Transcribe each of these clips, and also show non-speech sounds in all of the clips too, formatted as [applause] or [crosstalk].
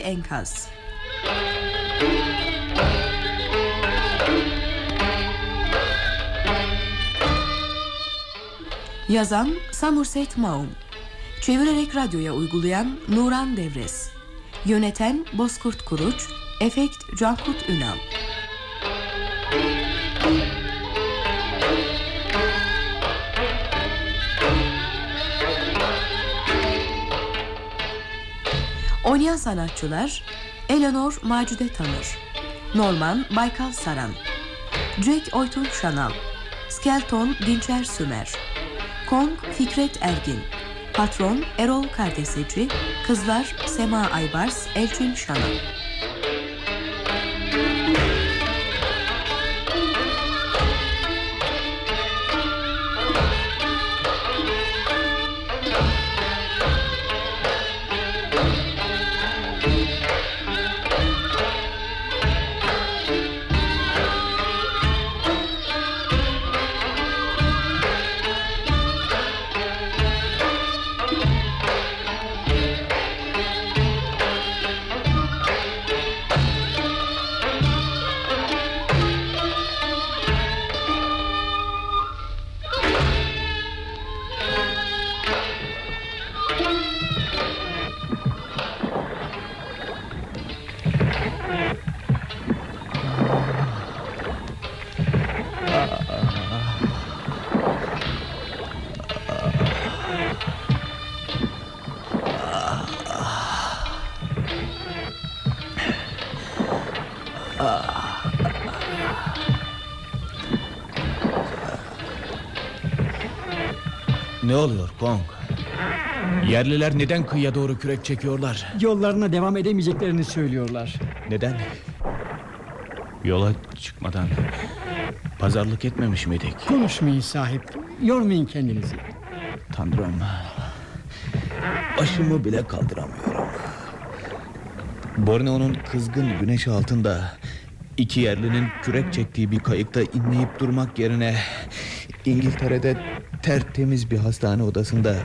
enkaz. Yazan Somerset Maugham Çevirerek radyoya uygulayan Nuran Devres Yöneten Bozkurt Kuruç Efekt Cankut Ünal Oynayan sanatçılar Eleanor Macide Tanır Norman Baykal Saran Jack Oytun Şanal Skelton Dinçer Sümer Kong Fikret Ergin Patron Erol Kardeseci Kızlar Sema Aybars Elçin Şanal oluyor Kong? Yerliler neden kıyıya doğru kürek çekiyorlar? Yollarına devam edemeyeceklerini söylüyorlar. Neden? Yola çıkmadan pazarlık etmemiş miydik? Konuşmayın sahip. Yormayın kendinizi. Tanrım. Başımı bile kaldıramıyorum. Borneo'nun kızgın güneş altında iki yerlinin kürek çektiği bir kayıkta inleyip durmak yerine İngiltere'de tertemiz bir hastane odasında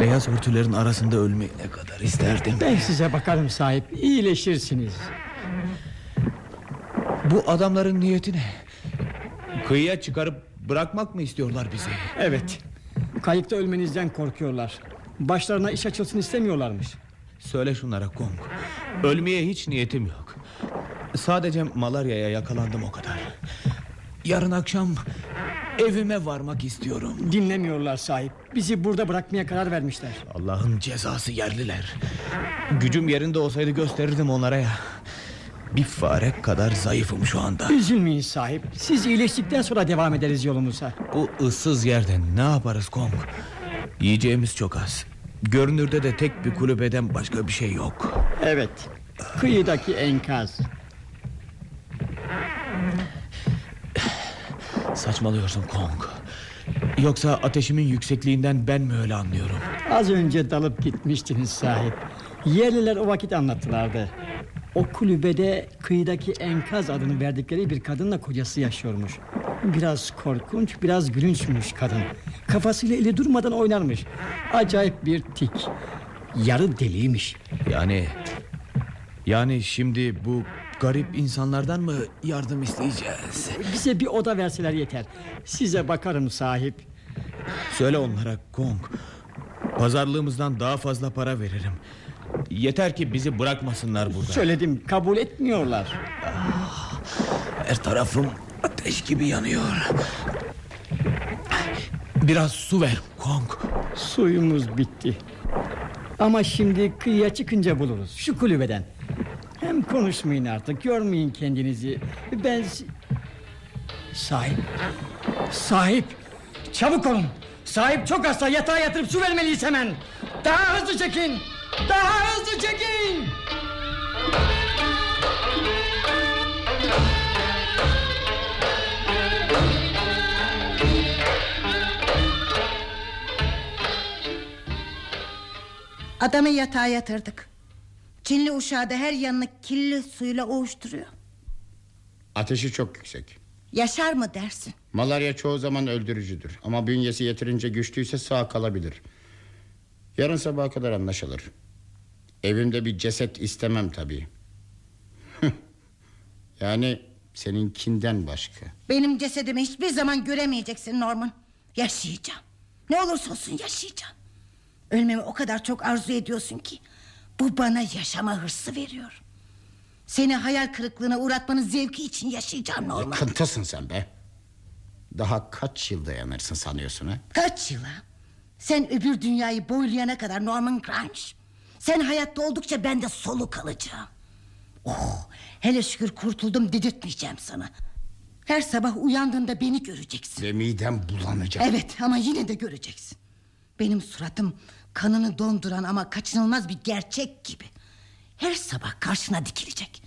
beyaz örtülerin arasında ölmeyi ne kadar isterdim. Ben size bakarım sahip. İyileşirsiniz. Bu adamların niyeti ne? Kıyıya çıkarıp bırakmak mı istiyorlar bizi? Evet. Kayıkta ölmenizden korkuyorlar. Başlarına iş açılsın istemiyorlarmış. Söyle şunlara Kong. Ölmeye hiç niyetim yok. Sadece malaryaya yakalandım o kadar. Yarın akşam evime varmak istiyorum. Dinlemiyorlar sahip. Bizi burada bırakmaya karar vermişler. Allah'ın cezası yerliler. Gücüm yerinde olsaydı gösterirdim onlara ya. Bir fare kadar zayıfım şu anda. Üzülmeyin sahip. Siz iyileştikten sonra devam ederiz yolumuza. Bu ıssız yerde ne yaparız Kong? Yiyeceğimiz çok az. Görünürde de tek bir kulübeden başka bir şey yok. Evet. Kıyıdaki enkaz. Saçmalıyorsun Kong. Yoksa ateşimin yüksekliğinden ben mi öyle anlıyorum? Az önce dalıp gitmiştiniz sahip. Yerliler o vakit anlattılardı. O kulübede kıyıdaki enkaz adını verdikleri bir kadınla kocası yaşıyormuş. Biraz korkunç, biraz gülünçmüş kadın. Kafasıyla eli durmadan oynarmış. Acayip bir tik. Yarı deliymiş. Yani... Yani şimdi bu garip insanlardan mı yardım isteyeceğiz? Bize bir oda verseler yeter. Size bakarım sahip. Söyle onlara Kong. Pazarlığımızdan daha fazla para veririm. Yeter ki bizi bırakmasınlar burada. Söyledim kabul etmiyorlar. Her tarafım ateş gibi yanıyor. Biraz su ver Kong. Suyumuz bitti. Ama şimdi kıyıya çıkınca buluruz. Şu kulübeden. Hem konuşmayın artık. Yormayın kendinizi. Ben... Sahip. Sahip. Çabuk olun. Sahip çok hasta. Yatağa yatırıp su vermeliyiz hemen. Daha hızlı çekin. Daha hızlı çekin. Adamı yatağa yatırdık. Çinli uşağı da her yanını kirli suyla ovuşturuyor. Ateşi çok yüksek. Yaşar mı dersin? Malarya çoğu zaman öldürücüdür. Ama bünyesi yeterince güçlüyse sağ kalabilir. Yarın sabaha kadar anlaşılır. Evimde bir ceset istemem tabii. yani seninkinden başka. Benim cesedimi hiçbir zaman göremeyeceksin Norman. Yaşayacağım. Ne olursa olsun yaşayacağım. Ölmemi o kadar çok arzu ediyorsun ki... ...bu bana yaşama hırsı veriyor. Seni hayal kırıklığına uğratmanın zevki için yaşayacağım Norman. Yıkıntısın sen be. Daha kaç yıl dayanırsın sanıyorsun ha? Kaç yıla? Sen öbür dünyayı boylayana kadar Norman Grange. Sen hayatta oldukça ben de soluk alacağım. Oh, hele şükür kurtuldum dedirtmeyeceğim sana. Her sabah uyandığında beni göreceksin. Ve midem bulanacak. Evet ama yine de göreceksin. Benim suratım kanını donduran ama kaçınılmaz bir gerçek gibi. Her sabah karşına dikilecek.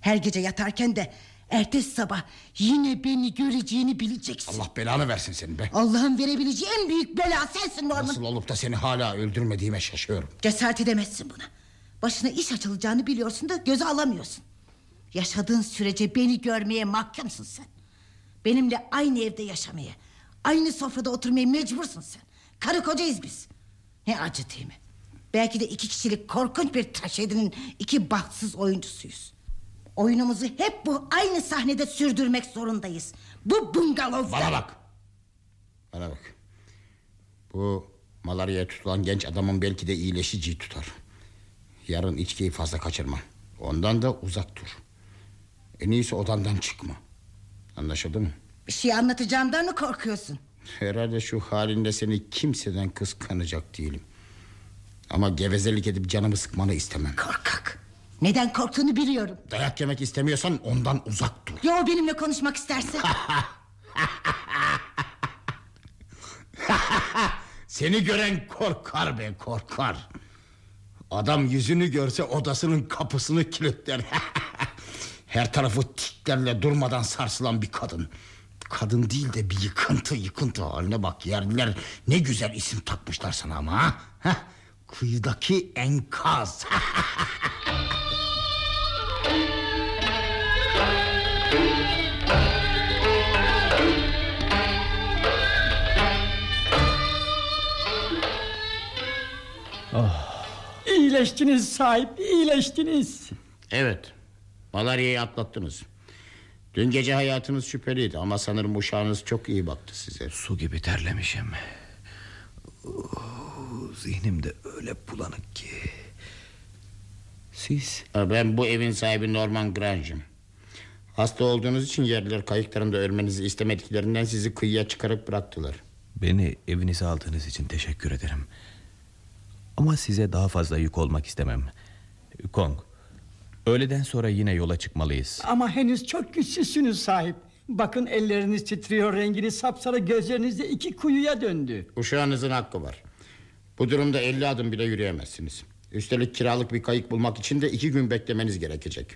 Her gece yatarken de ertesi sabah yine beni göreceğini bileceksin. Allah belanı versin senin be. Allah'ın verebileceği en büyük bela sensin Norman. Nasıl olup da seni hala öldürmediğime şaşıyorum. Cesaret edemezsin buna. Başına iş açılacağını biliyorsun da göze alamıyorsun. Yaşadığın sürece beni görmeye mahkumsun sen. Benimle aynı evde yaşamaya, aynı sofrada oturmaya mecbursun sen. Karı kocayız biz. Ne acı değil mi? Belki de iki kişilik korkunç bir trajedinin iki bahtsız oyuncusuyuz. Oyunumuzu hep bu aynı sahnede sürdürmek zorundayız. Bu bungalovda. Bana bak. Bana bak. Bu malaryaya tutulan genç adamın belki de iyileşiciyi tutar. Yarın içkiyi fazla kaçırma. Ondan da uzak dur. En iyisi odandan çıkma. Anlaşıldı mı? Bir şey anlatacağımdan mı korkuyorsun? Herhalde şu halinde seni kimseden kıskanacak değilim. Ama gevezelik edip canımı sıkmanı istemem. Korkak. Neden korktuğunu biliyorum. Dayak yemek istemiyorsan ondan uzak dur. Yo benimle konuşmak istersen. [laughs] Seni gören korkar be korkar. Adam yüzünü görse odasının kapısını kilitler. [laughs] Her tarafı tiklerle durmadan sarsılan bir kadın. Kadın değil de bir yıkıntı yıkıntı haline bak yerliler ne güzel isim takmışlar sana ama ha? Heh, Kıyıdaki enkaz. [laughs] İyileştiniz sahip iyileştiniz. evet malaryayı atlattınız. Dün gece hayatınız şüpheliydi ama sanırım uşağınız çok iyi baktı size. Su gibi terlemişim. Oh, Zihnim de öyle bulanık ki. Siz Ben bu evin sahibi Norman Grange'im. Hasta olduğunuz için yerliler kayıklarında ölmenizi istemediklerinden sizi kıyıya çıkarıp bıraktılar. beni evinize aldığınız için teşekkür ederim. Ama size daha fazla yük olmak istemem. Kong, öğleden sonra yine yola çıkmalıyız. Ama henüz çok güçsüzsünüz sahip. Bakın elleriniz titriyor renginiz sapsarı gözleriniz de iki kuyuya döndü. Uşağınızın hakkı var. Bu durumda 50 adım bile yürüyemezsiniz. Üstelik kiralık bir kayık bulmak için de iki gün beklemeniz gerekecek.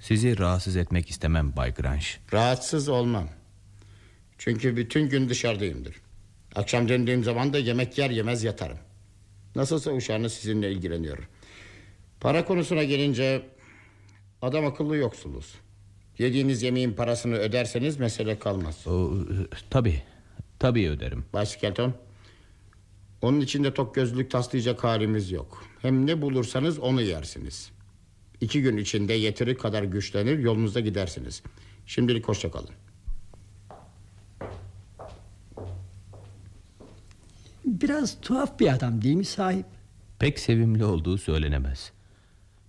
Sizi rahatsız etmek istemem Bay Grange. Rahatsız olmam. Çünkü bütün gün dışarıdayımdır. Akşam döndüğüm zaman da yemek yer yemez yatarım. Nasılsa uşağınız sizinle ilgileniyor. Para konusuna gelince adam akıllı yoksuluz. Yediğiniz yemeğin parasını öderseniz mesele kalmaz. O, tabii, tabii öderim. Bay Skelton. Onun içinde tok gözlülük taslayacak halimiz yok. Hem ne bulursanız onu yersiniz. İki gün içinde yeteri kadar güçlenir yolunuzda gidersiniz. Şimdilik hoşça kalın. Biraz tuhaf bir adam değil mi sahip? Pek sevimli olduğu söylenemez.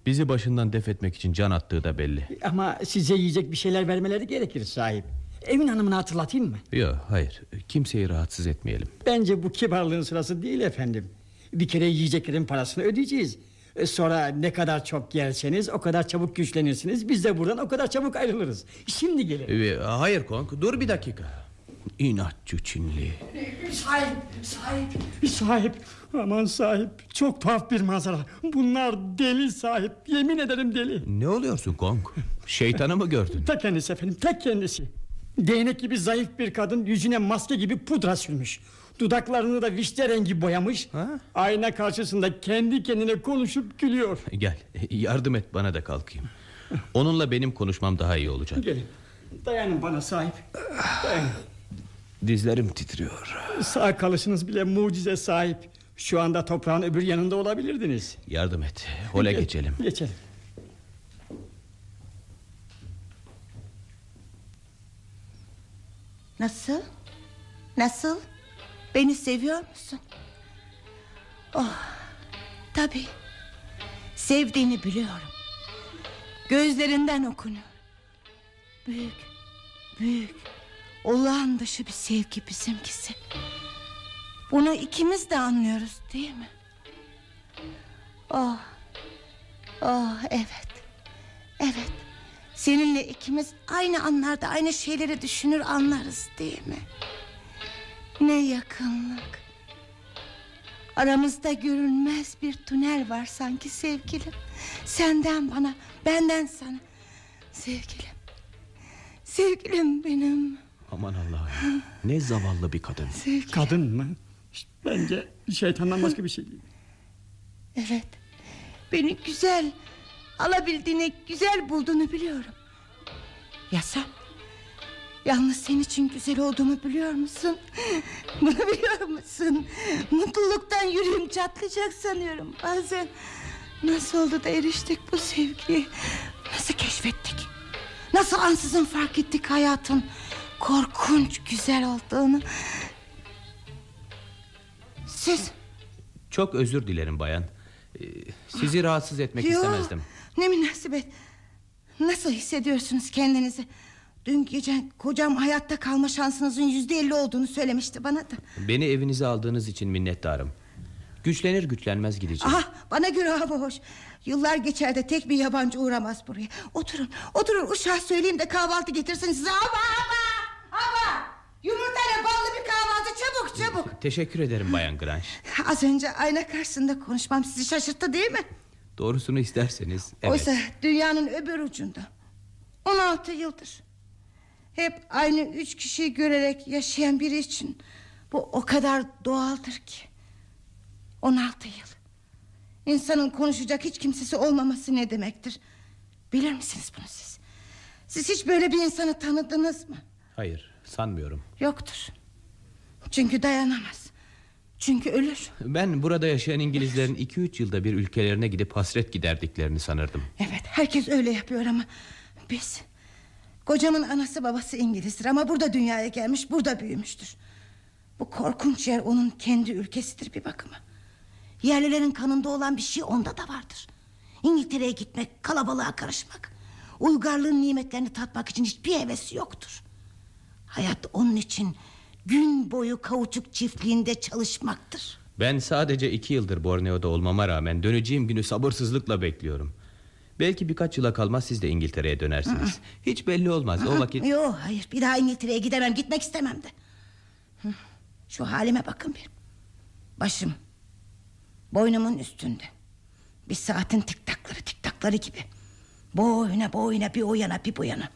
Bizi başından def etmek için can attığı da belli. Ama size yiyecek bir şeyler vermeleri gerekir sahip. Evin hanımını hatırlatayım mı? Yok hayır kimseyi rahatsız etmeyelim. Bence bu kibarlığın sırası değil efendim. Bir kere yiyeceklerin parasını ödeyeceğiz. E, Sonra ne kadar çok yerseniz o kadar çabuk güçlenirsiniz. Biz de buradan o kadar çabuk ayrılırız. Şimdi gelin. Ee, hayır Kong dur bir dakika. İnatçı Çinli. Sahip, sahip, sahip. Aman sahip. Çok tuhaf bir manzara. Bunlar deli sahip. Yemin ederim deli. Ne oluyorsun Kong? Şeytanı mı gördün? Ta kendisi efendim, tek kendisi. Değnek gibi zayıf bir kadın yüzüne maske gibi pudra sürmüş. Dudaklarını da vişne rengi boyamış. Ha? Ayna karşısında kendi kendine konuşup gülüyor. Gel yardım et bana da kalkayım. Onunla benim konuşmam daha iyi olacak. Gelin. Dayanın bana sahip. Dayanın. Dizlerim titriyor. Sağ kalışınız bile mucize sahip. Şu anda toprağın öbür yanında olabilirdiniz. Yardım et. Hole Ge- geçelim. Geçelim. Nasıl? Nasıl? Beni seviyor musun? Oh, tabii. Sevdiğini biliyorum. Gözlerinden okunuyor. Büyük, büyük, olağan dışı bir sevgi bizimkisi. Bunu ikimiz de anlıyoruz değil mi? Oh, oh evet, evet. Seninle ikimiz aynı anlarda aynı şeyleri düşünür anlarız değil mi? Ne yakınlık. Aramızda görünmez bir tünel var sanki sevgilim. Senden bana, benden sana. Sevgilim. Sevgilim benim. Aman Allah'ım. Ne zavallı bir kadın. Sevgilim. Kadın mı? Bence şeytandan başka bir şey değil. Evet. Beni güzel, alabildiğini güzel bulduğunu biliyorum. Ya sen? Yalnız senin için güzel olduğumu biliyor musun? [laughs] Bunu biliyor musun? Mutluluktan yüreğim çatlayacak sanıyorum bazen. Nasıl oldu da eriştik bu sevgiye? Nasıl keşfettik? Nasıl ansızın fark ettik hayatın korkunç güzel olduğunu? Siz Çok özür dilerim bayan. Ee, Sizi rahatsız etmek Yo, istemezdim. Ne münasebet. Nasıl hissediyorsunuz kendinizi? Dün gece kocam hayatta kalma şansınızın yüzde elli olduğunu söylemişti bana da. Beni evinize aldığınız için minnettarım. Güçlenir güçlenmez gideceğim. Aha bana göre hava hoş. Yıllar geçer de tek bir yabancı uğramaz buraya. Oturun oturun uşağa söyleyeyim de kahvaltı getirsin size. Hava hava. Yumurtayla ballı bir kahvaltı çabuk çabuk. Teşekkür ederim bayan Grange. [laughs] Az önce ayna karşısında konuşmam sizi şaşırttı değil mi? Doğrusunu isterseniz evet. Oysa dünyanın öbür ucunda 16 yıldır Hep aynı üç kişiyi görerek yaşayan biri için Bu o kadar doğaldır ki 16 yıl İnsanın konuşacak hiç kimsesi olmaması ne demektir Bilir misiniz bunu siz Siz hiç böyle bir insanı tanıdınız mı Hayır sanmıyorum. Yoktur. Çünkü dayanamaz. Çünkü ölür. Ben burada yaşayan İngilizlerin 2-3 yılda bir ülkelerine gidip hasret giderdiklerini sanırdım. Evet herkes öyle yapıyor ama biz Kocamın anası babası İngilizdir ama burada dünyaya gelmiş burada büyümüştür. Bu korkunç yer onun kendi ülkesidir bir bakıma. Yerlilerin kanında olan bir şey onda da vardır. İngiltere'ye gitmek kalabalığa karışmak Uygarlığın nimetlerini tatmak için hiçbir hevesi yoktur Hayat onun için gün boyu kauçuk çiftliğinde çalışmaktır. Ben sadece iki yıldır Borneo'da olmama rağmen döneceğim günü sabırsızlıkla bekliyorum. Belki birkaç yıla kalmaz siz de İngiltere'ye dönersiniz. Hiç belli olmaz o vakit. Yok hayır bir daha İngiltere'ye gidemem gitmek istemem de. Hı, Şu halime bakın bir. Başım Boynumun üstünde. Bir saatin tiktakları tiktakları gibi. Boyuna boyuna bir o yana bir bu yana.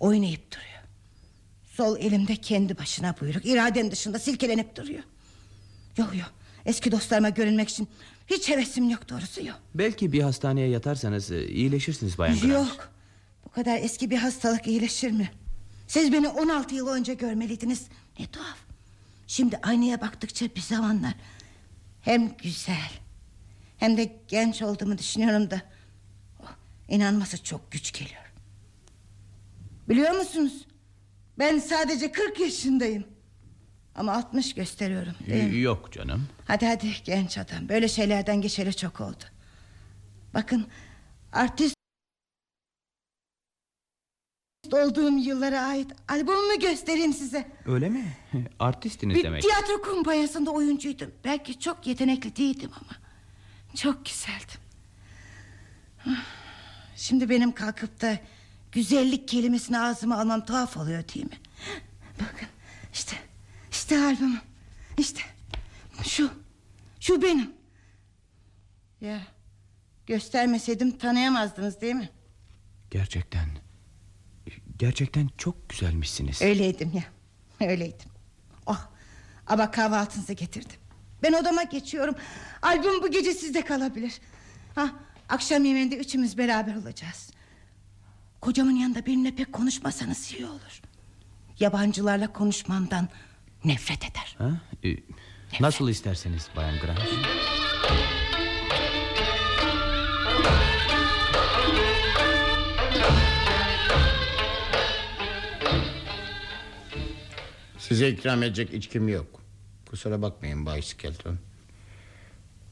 Oynayıp duruyor Sol elimde kendi başına buyruk. İradem dışında silkelenip duruyor. Yok yok. Eski dostlarıma görünmek için Hiç hevesim yok doğrusu yok. Belki bir hastaneye yatarsanız e, iyileşirsiniz Bayan Grange. Yok. Bu kadar eski bir hastalık iyileşir mi? Siz beni 16 yıl önce görmeliydiniz. Ne tuhaf. Şimdi aynaya baktıkça bir zamanlar. Hem güzel Hem de genç olduğumu düşünüyorum da. Oh, İnanması çok güç geliyor. Biliyor musunuz Ben sadece 40 yaşındayım Ama 60 gösteriyorum değil mi? Yok canım. Hadi hadi genç adam Böyle şeylerden geçeli çok oldu Bakın artist olduğum yıllara ait albümümü göstereyim size Öyle mi? [laughs] Artistiniz Bir demek. tiyatro kumpanyasında oyuncuydum Belki çok yetenekli değildim ama Çok güzeldim Şimdi benim kalkıp da Güzellik kelimesini ağzıma almam tuhaf oluyor değil mi? Bakın işte İşte albümüm. İşte şu Şu benim. Ya Göstermeseydim tanıyamazdınız değil mi? Gerçekten. Gerçekten çok güzelmişsiniz. Öyleydim ya Öyleydim. Oh ama kahvaltınızı getirdim. Ben odama geçiyorum Albüm bu gece sizde kalabilir. Ha, Akşam yemeğinde üçümüz beraber olacağız Kocamın yanında benimle pek konuşmasanız iyi olur Yabancılarla konuşmamdan nefret eder Ha? E, Nasıl isterseniz Bayan Grange. Size ikram edecek içkim yok. Kusura bakmayın Bay Skelton.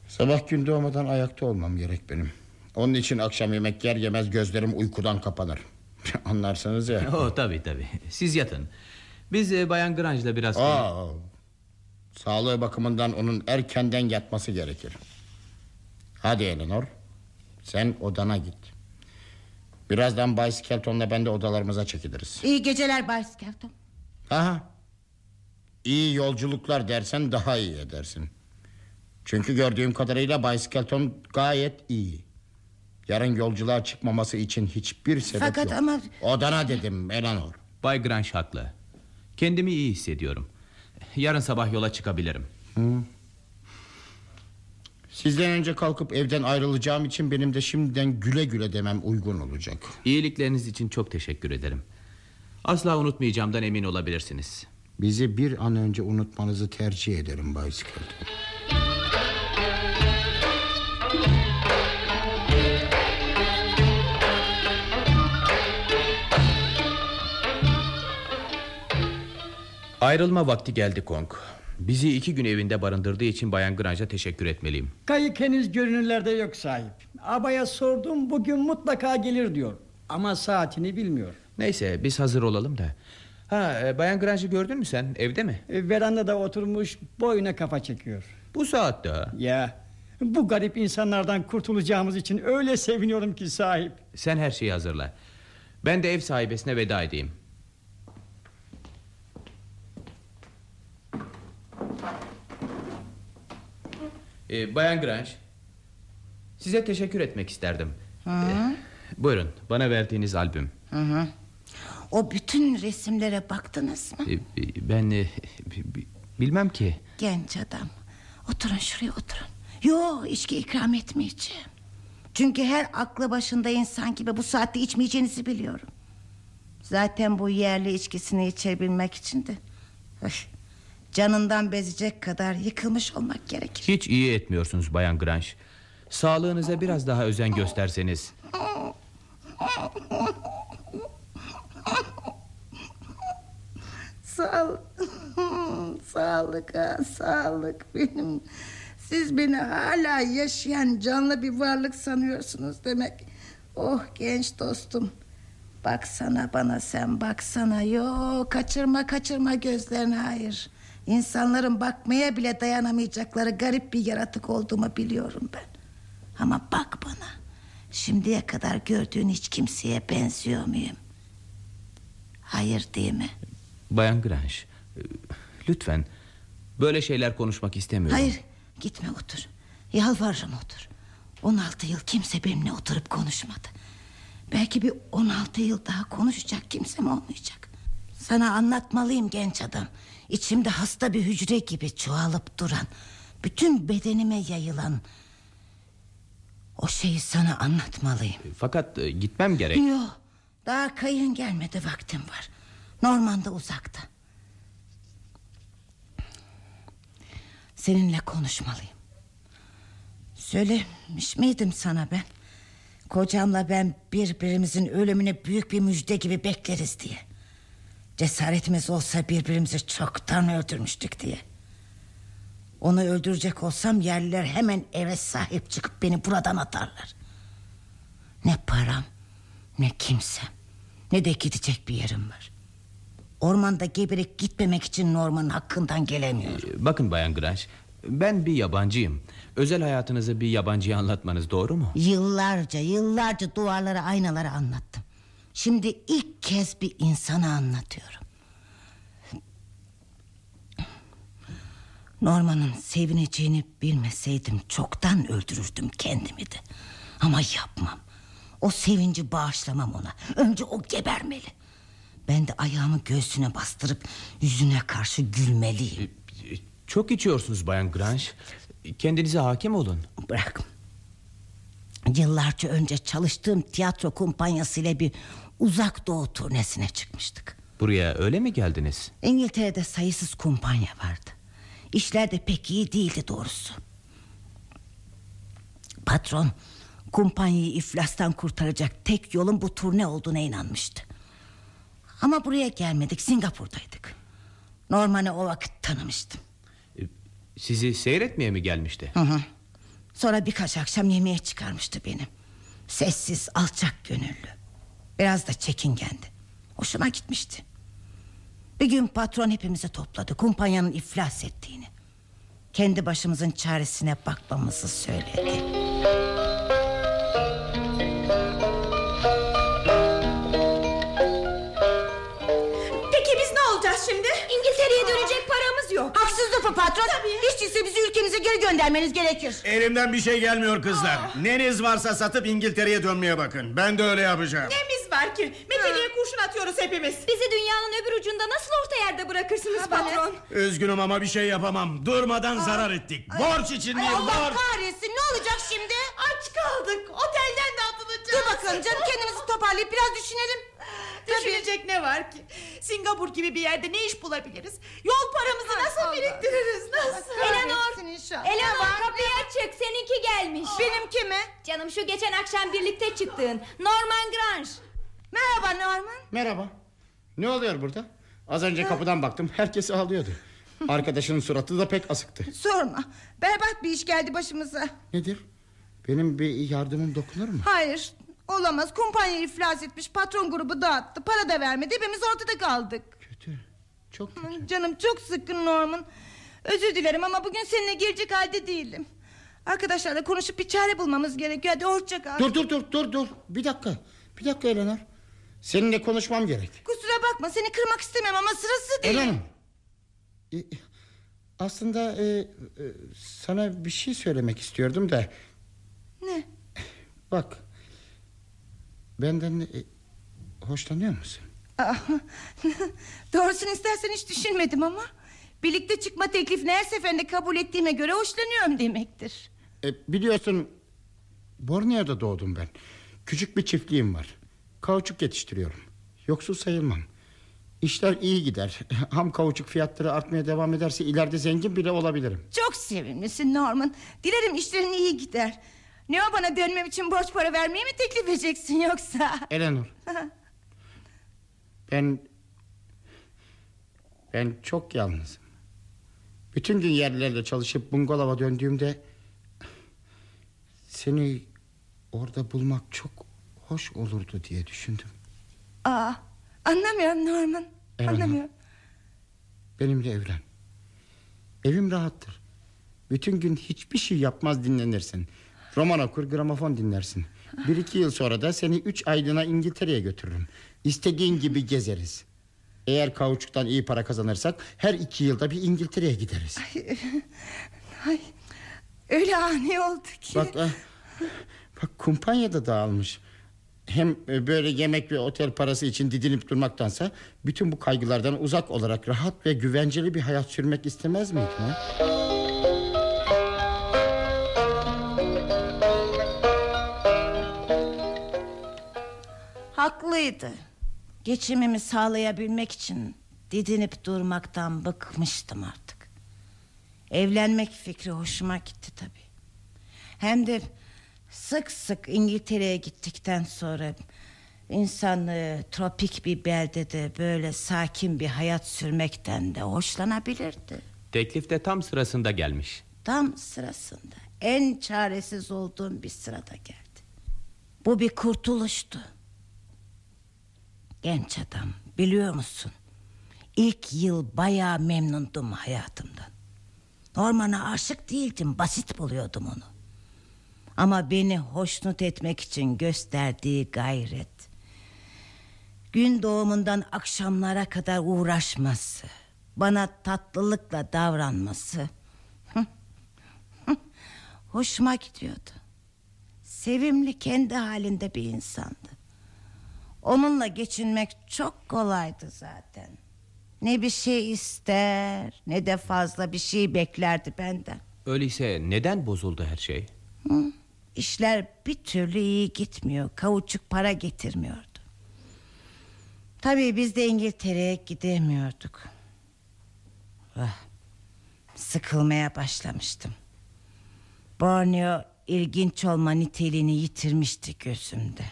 Sabah gün doğmadan ayakta olmam gerek benim. Onun için akşam yemek yer yemez gözlerim uykudan kapanır. [laughs] Anlarsanız ya. Oh tabii tabii. Siz yatın. Biz e, Bayan Grange'la biraz... Aa, sağlığı bakımından onun erkenden yatması gerekir. Hadi Eleanor. Sen odana git. Birazdan Bay Skelton'la ben de odalarımıza çekiliriz. İyi geceler Bay Skelton. Aha. İyi yolculuklar dersen daha iyi edersin. Çünkü gördüğüm kadarıyla Bay Skelton gayet iyi. Yarın yolculuğa çıkmaması için hiçbir sebep Fakat yok. ama- Odana dedim Eleanor. Bay Grange haklı. Kendimi iyi hissediyorum. Yarın sabah yola çıkabilirim. Sizden önce kalkıp evden ayrılacağım için benim de şimdiden güle güle demem uygun olacak. İyilikleriniz için çok teşekkür ederim. Asla unutmayacağımdan emin olabilirsiniz. Bizi bir an önce unutmanızı tercih ederim Bay Skelton. Ayrılma vakti geldi Kong. Bizi iki gün evinde barındırdığı için Bayan Grange'a teşekkür etmeliyim. Kayık henüz görünürlerde yok sahip. Abaya sordum bugün mutlaka gelir diyor. Ama saatini bilmiyor. Neyse biz hazır olalım da. Ha e, Bayan Grange'ı gördün mü sen evde mi? E, Verandada oturmuş boyuna kafa çekiyor. Bu saatte ha. Ya bu garip insanlardan kurtulacağımız için öyle seviniyorum ki sahip. Sen her şeyi hazırla. Ben de ev sahibesine veda edeyim. Ee, Bayan Grange Size teşekkür etmek isterdim Ee, Buyurun bana verdiğiniz albüm Hı hı. O bütün resimlere baktınız mı? Ee, Ben e, bi- bi- bilmem ki Genç adam. Oturun şuraya oturun. Yo içki ikram etmeyeceğim. Çünkü her aklı başında insan gibi bu saatte içmeyeceğinizi biliyorum. Zaten bu yerli içkisini içebilmek için de... öf, Canından bezecek kadar yıkılmış olmak gerekir. Hiç iyi etmiyorsunuz Bayan Grange Sağlığınıza biraz daha özen gösterseniz Sağlık. sağlık ha, sağlık benim. Siz beni hala yaşayan canlı bir varlık sanıyorsunuz demek. Oh genç dostum. Baksana bana sen baksana. Yo kaçırma kaçırma gözlerini hayır. İnsanların bakmaya bile dayanamayacakları garip bir yaratık olduğumu biliyorum ben. Ama bak bana. Şimdiye kadar gördüğün hiç kimseye benziyor muyum? Hayır değil mi? Bayan Grange Lütfen Böyle şeyler konuşmak istemiyorum Hayır gitme otur Yalvarırım otur 16 yıl kimse benimle oturup konuşmadı Belki bir 16 yıl daha konuşacak kimsem olmayacak Sana anlatmalıyım genç adam İçimde hasta bir hücre gibi çoğalıp duran Bütün bedenime yayılan O şeyi sana anlatmalıyım. Fakat e, gitmem gerek. Yok daha kayın gelmedi vaktim var. Norman'da uzakta. Seninle konuşmalıyım. Söylemiş miydim sana ben? Kocamla ben birbirimizin ölümüne büyük bir müjde gibi bekleriz diye Cesaretimiz olsa birbirimizi çoktan öldürmüştük diye Onu öldürecek olsam yerliler hemen eve sahip çıkıp beni buradan atarlar Ne param ne kimsem ne de gidecek bir yerim var. Ormanda geberek gitmemek için Norman'ın hakkından gelemiyorum. E, Bakın Bayan Grange Ben bir yabancıyım Özel hayatınızı bir yabancıya anlatmanız doğru mu? Yıllarca yıllarca duvarlara aynalara anlattım. Şimdi ilk kez bir insana anlatıyorum. Norman'ın sevineceğini bilmeseydim çoktan öldürürdüm kendimi de. Ama yapmam. O sevinci bağışlamam ona. Önce o gebermeli. Ben de ayağımı göğsüne bastırıp yüzüne karşı gülmeliyim. E, Çok içiyorsunuz Bayan Grange Kendinize hakim olun Bırak. Yıllarca önce çalıştığım tiyatro kumpanyasıyla bir uzak doğu turnesine çıkmıştık. Buraya öyle mi geldiniz? İngiltere'de sayısız kumpanya vardı. İşler de pek iyi değildi doğrusu. Patron kumpanyayı iflastan kurtaracak tek yolun bu turne olduğuna inanmıştı. Ama buraya gelmedik Singapur'daydık. Norman'ı o vakit tanımıştım. E, Sizi seyretmeye mi gelmişti? Hı hı. Sonra birkaç akşam yemeğe çıkarmıştı beni. Sessiz, alçak gönüllü. Biraz da çekingendi. Hoşuma gitmişti. Bir gün patron hepimizi topladı. Kumpanyanın iflas ettiğini. Kendi başımızın çaresine bakmamızı söyledi. Peki biz ne olacağız şimdi? İngiltere'ye dönecek paramız yok. Haksızlık bu patron. Hiç değilse bizi ülkemize geri göndermeniz gerekir. Elimden bir şey gelmiyor kızlar. Neniz varsa satıp İngiltere'ye dönmeye bakın. Ben de öyle yapacağım. Var ki? Meteliğe kurşun atıyoruz hepimiz. Bizi dünyanın öbür ucunda nasıl orta yerde bırakırsınız patron? Üzgünüm ama bir şey yapamam. Durmadan zarar ettik. Borç içindeyim Allah borç. kahretsin ne olacak şimdi? Aç kaldık. Otelden de atılacağız. Dur bakalım canım kendimizi toparlayıp biraz düşünelim. [laughs] Düşünecek ne var ki? Singapur gibi bir yerde ne iş bulabiliriz? Yol paramızı nasıl biriktiririz? Nasıl? Eleanor, Eleanor kapıyı açık seninki gelmiş. Benimki mi? Canım şu geçen akşam birlikte çıktığın Norman Grange. Merhaba Norman. Merhaba. Ne oluyor burada? Az önce kapıdan baktım herkes ağlıyordu. Arkadaşının suratı da pek asıktı. Sorma. Berbat bir iş geldi başımıza. Nedir? Benim bir yardımım dokunur mu? Hayır. Olamaz. Kumpanya iflas etmiş. Patron grubu dağıttı. Para da vermedi. Hepimiz ortada kaldık. Kötü. Çok kötü. Canım çok sıkkın Norman. Özür dilerim ama bugün seninle gelecek halde değilim. Arkadaşlarla konuşup bir çare bulmamız gerekiyor. Hadi hoşça kal. Dur dur dur dur dur. Bir dakika. Bir dakika Eleanor. Seninle konuşmam gerek. Kusura bakma seni kırmak istemem ama sırası değil. Eleanor. E, aslında e, e, sana bir şey söylemek istiyordum da. Ne? Bak. Benden e, hoşlanıyor musun? Aa, [laughs] Doğrusunu istersen hiç düşünmedim ama... ...birlikte çıkma teklifini her seferinde kabul ettiğime göre hoşlanıyorum demektir. E, biliyorsun Borneo'da doğdum ben. Küçük bir çiftliğim var. Kauçuk yetiştiriyorum. Yoksul sayılmam. İşler iyi gider. [laughs] Ham kauçuk fiyatları artmaya devam ederse ileride zengin bile olabilirim. Çok sevimlisin Norman. Dilerim işlerin iyi gider. Ne o bana dönmem için borç para vermeyi mi teklif edeceksin yoksa? [laughs] Eleanor. ben ben çok yalnızım. Bütün gün yerlerle çalışıp bungalova döndüğümde seni orada bulmak çok hoş olurdu diye düşündüm. Aa, anlamıyorum Norman. Evet. Anlamıyorum. Benimle evlen. Evim rahattır. Bütün gün hiçbir şey yapmaz dinlenirsin. Roman okur gramofon dinlersin. Bir iki yıl sonra da seni üç aylığına İngiltere'ye götürürüm. İstediğin gibi gezeriz. Eğer kauçuktan iyi para kazanırsak her iki yılda bir İngiltere'ye gideriz. Ay, öyle ani oldu ki. Bak, ah, bak kumpanya da dağılmış. Hem e, böyle yemek ve otel parası için didinip durmaktansa... ...bütün bu kaygılardan uzak olarak rahat ve güvenceli bir hayat sürmek istemez miydin? Ha? Haklıydı. Geçimimi sağlayabilmek için didinip durmaktan bıkmıştım artık. Evlenmek fikri hoşuma gitti tabii. Hem de sık sık İngiltere'ye gittikten sonra insan e, tropik bir beldede böyle sakin bir hayat sürmekten de hoşlanabilirdi. Teklif de tam sırasında gelmiş. Tam sırasında en çaresiz olduğum bir sırada geldi. Bu bir kurtuluştu. Genç adam biliyor musun? İlk yıl bayağı memnundum hayatımdan. Norman'a aşık değildim basit buluyordum onu. Ama beni hoşnut etmek için gösterdiği gayret. Gün doğumundan akşamlara kadar uğraşması. Bana tatlılıkla davranması. Hoşuma gidiyordu. Sevimli kendi halinde bir insandı. Onunla geçinmek çok kolaydı zaten. Ne bir şey ister ne de fazla bir şey beklerdi benden. Öyleyse neden bozuldu her şey? Hı? İşler bir türlü iyi gitmiyor. Kavuçuk para getirmiyordu. Tabii biz de İngiltere'ye gidemiyorduk. Ah, Sıkılmaya başlamıştım. Borneo ilginç olma niteliğini yitirmişti gözümde.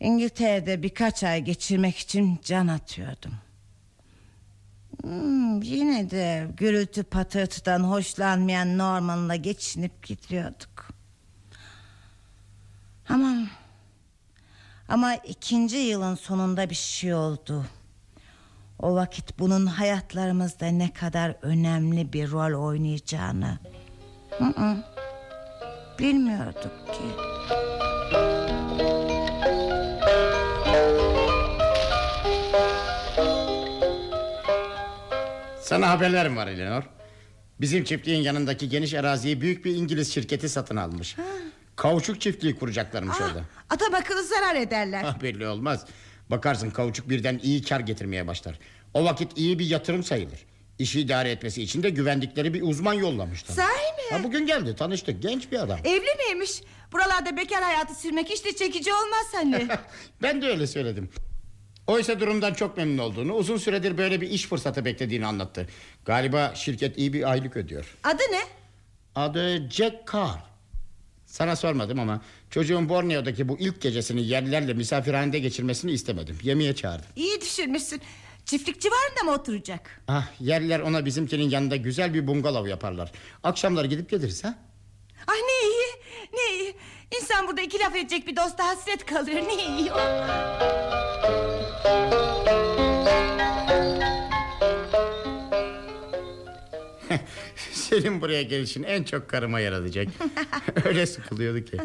İngiltere'de birkaç ay geçirmek için can atıyordum. Hmm, yine de gürültü patırtıdan hoşlanmayan Norman'la geçinip gidiyorduk. Ama ama ikinci yılın sonunda bir şey oldu. O vakit bunun hayatlarımızda ne kadar önemli bir rol oynayacağını hı hı, bilmiyorduk ki. Sana haberlerim var Eleanor. Bizim çiftliğin yanındaki geniş araziyi büyük bir İngiliz şirketi satın almış. Kauçuk çiftliği kuracaklarmış orada. Adam akıllı zarar ederler. Ah, belli olmaz. Bakarsın kauçuk birden iyi kar getirmeye başlar. O vakit iyi bir yatırım sayılır. İşi idare etmesi için de güvendikleri bir uzman yollamışlar. Sahi mi? Ha, bugün geldi tanıştık genç bir adam. Evli miymiş? Buralarda bekar hayatı sürmek hiç de çekici olmaz hani. [laughs] Ben de öyle söyledim. Oysa durumdan çok memnun olduğunu uzun süredir böyle bir iş fırsatı beklediğini anlattı. Galiba şirket iyi bir aylık ödüyor. Adı ne? Adı Jack Carr. Sana sormadım ama çocuğun Borneo'daki bu ilk gecesini yerlilerle misafirhanede geçirmesini istemedim. Yemeğe çağırdım. İyi düşünmüşsün. Çiftlik civarında mı oturacak? Ah, yerliler ona bizimkinin yanında güzel bir bungalov yaparlar. Akşamları gidip geliriz ha? Ah ne iyi ne iyi. İnsan burada iki laf edecek bir dosta hasret kalır ne iyi. Senin buraya gelişin en çok karıma yaratacak. [laughs] Öyle sıkılıyordu ki.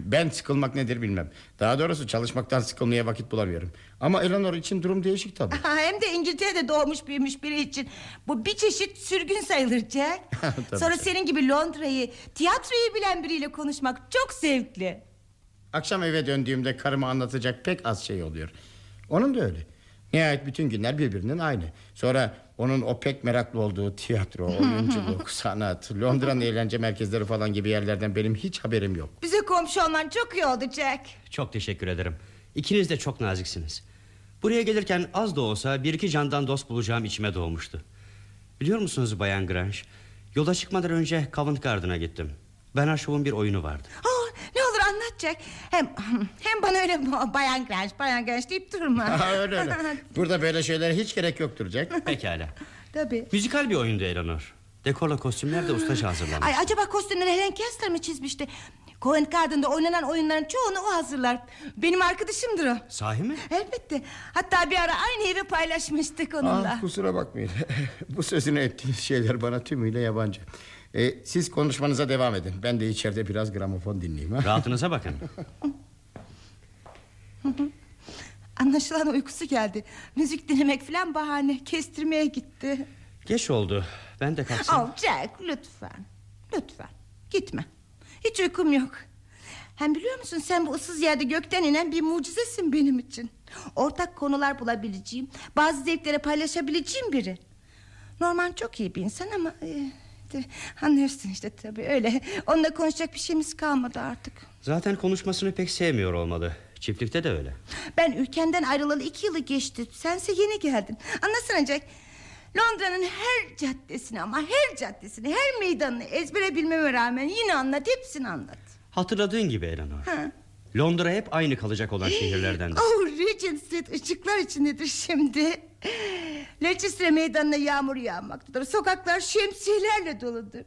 Ben sıkılmak nedir bilmem. Daha doğrusu çalışmaktan sıkılmaya vakit bulamıyorum. Ama Eleanor için durum değişik tabii. Hem de İngiltere'de doğmuş büyümüş biri için. Bu bir çeşit sürgün sayılır Jack. [laughs] Sonra senin gibi Londra'yı, tiyatroyu bilen biriyle konuşmak çok zevkli. Akşam eve döndüğümde karıma anlatacak pek az şey oluyor. Onun da öyle. Nihayet bütün günler birbirinin aynı. Sonra onun o pek meraklı olduğu tiyatro, [laughs] oyunculuk, sanat, Londra'nın eğlence merkezleri falan gibi yerlerden benim hiç haberim yok. Bize komşu olman çok iyi oldu Jack. Çok teşekkür ederim. İkiniz de çok naziksiniz. Buraya gelirken az da olsa bir iki candan dost bulacağım içime doğmuştu. Biliyor musunuz Bayan Grange? Yola çıkmadan önce Covent Garden'a gittim. Bernard Shaw'un bir oyunu vardı. Oh, Jack. Hem [laughs] hem bana öyle bayan Grange, bayan Grange deyip durma. Ha, öyle öyle. [laughs] Burada böyle şeylere hiç gerek yoktur Jack. [laughs] Pekala. Tabii. Müzikal bir oyundu Eleanor. Dekorla kostümler de ustaca hazırlanmış. Ay acaba kostümleri Helen Kester mi çizmişti? Covent Garden'da oynanan oyunların çoğunu o hazırlar. Benim arkadaşımdır o. Sahi mi? Elbette. Hatta bir ara aynı evi paylaşmıştık onunla. Ah, kusura bakmayın. Bu sözünü ettiğiniz şeyler bana tümüyle yabancı. Ee, siz konuşmanıza devam edin. Ben de içeride biraz gramofon dinleyeyim. Ha? Rahatınıza bakın. [laughs] Anlaşılan uykusu geldi. Müzik dinlemek falan bahane. Kestirmeye gitti. Geç oldu. Ben de kalksam. Oh Jack lütfen. Lütfen. Gitme. Hiç uykum yok. Hem biliyor musun sen bu ıssız yerde gökten inen bir mucizesin benim için. Ortak konular bulabileceğim, bazı zevkleri paylaşabileceğim biri. Norman çok iyi bir insan ama... e, de- anlıyorsun işte tabii öyle. Onunla konuşacak bir şeyimiz kalmadı artık. Zaten konuşmasını pek sevmiyor olmalı. Çiftlikte de öyle. Ben ülkenden ayrılalı iki yılı geçti. Sense yeni geldin. Anlasana Jack. Londra'nın her caddesini ama her caddesini, her meydanını ezbere bilmeme rağmen yine anlat, hepsini anlat. Hatırladığın gibi Eleanor. Ha. Londra hep aynı kalacak olan şehirlerdendir. Oh Regent Street ışıklar içindedir şimdi. [laughs] Leicester meydanına yağmur yağmaktadır. Sokaklar şemsiyelerle doludur.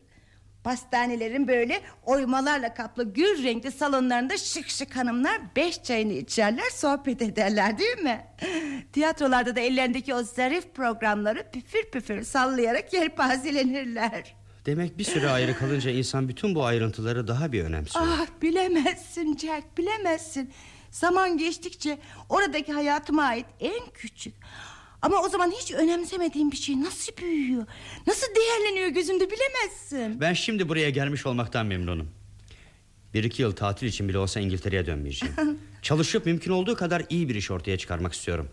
Pastanelerin böyle oymalarla kaplı gül renkli salonlarında şık şık hanımlar beş çayını içerler sohbet ederler değil mi? [laughs] Tiyatrolarda da ellerindeki o zarif programları püfür püfür sallayarak yelpazelenirler. Demek bir süre ayrı kalınca insan bütün bu ayrıntıları daha bir önemsiyor. Ah bilemezsin Jack bilemezsin. Zaman geçtikçe oradaki hayatıma ait en küçük ama o zaman hiç önemsemediğim bir şey nasıl büyüyor? Nasıl değerleniyor gözümde bilemezsin. Ben şimdi buraya gelmiş olmaktan memnunum. Bir iki yıl tatil için bile olsa İngiltere'ye dönmeyeceğim. [laughs] Çalışıp mümkün olduğu kadar iyi bir iş ortaya çıkarmak istiyorum.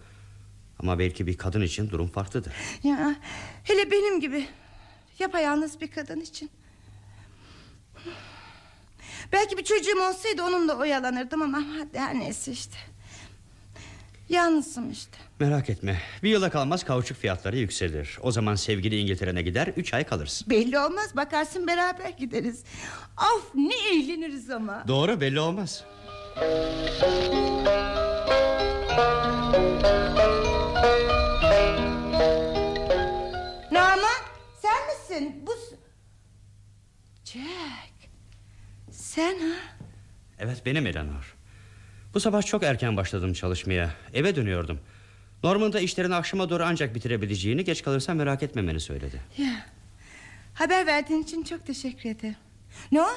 Ama belki bir kadın için durum farklıdır. Ya hele benim gibi yapayalnız bir kadın için. Belki bir çocuğum olsaydı onunla oyalanırdım ama her neyse işte. Yalnızım işte. Merak etme. Bir yıla kalmaz kauçuk fiyatları yükselir. O zaman sevgili İngiltere'ne gider üç ay kalırsın. Belli olmaz. Bakarsın beraber gideriz. Of ne eğleniriz ama. Doğru belli olmaz. Norman sen misin? Bu... Jack. Sen ha? Evet benim Eleanor. Bu sabah çok erken başladım çalışmaya. Eve dönüyordum Norman da işlerini akşama doğru ancak bitirebileceğini Geç kalırsan merak etmemeni söyledi Ya. Haber verdiğin için çok teşekkür ederim Ne o?